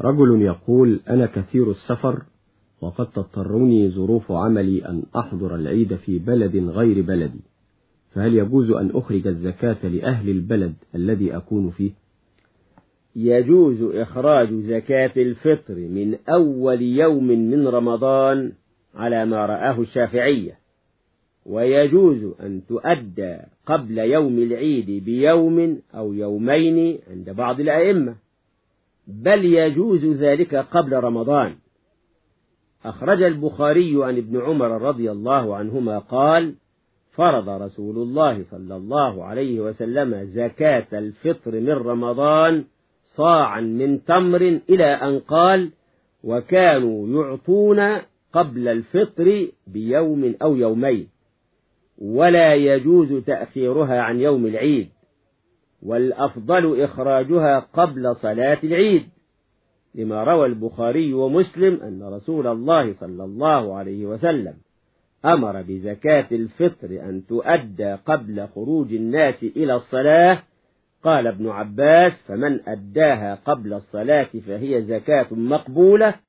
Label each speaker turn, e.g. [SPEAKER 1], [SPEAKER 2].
[SPEAKER 1] رجل يقول أنا كثير السفر وقد تضطرني ظروف عملي أن أحضر العيد في بلد غير بلدي. فهل يجوز أن أخرج الزكاة لأهل البلد الذي أكون فيه؟
[SPEAKER 2] يجوز إخراج زكاة الفطر من أول يوم من رمضان على ما رآه الشافعية. ويجوز أن تؤدى قبل يوم العيد بيوم أو يومين عند بعض الأئمة. بل يجوز ذلك قبل رمضان. أخرج البخاري عن ابن عمر رضي الله عنهما قال فرض رسول الله صلى الله عليه وسلم زكاة الفطر من رمضان صاعا من تمر إلى أن قال وكانوا يعطون قبل الفطر بيوم أو يومين ولا يجوز تأخيرها عن يوم العيد. والأفضل إخراجها قبل صلاة العيد. لما روى البخاري ومسلم أن رسول الله صلى الله عليه وسلم أمر بزكاة الفطر أن تؤدى قبل خروج الناس إلى الصلاة. قال ابن عباس فمن أداها قبل الصلاة فهي زكاة مقبولة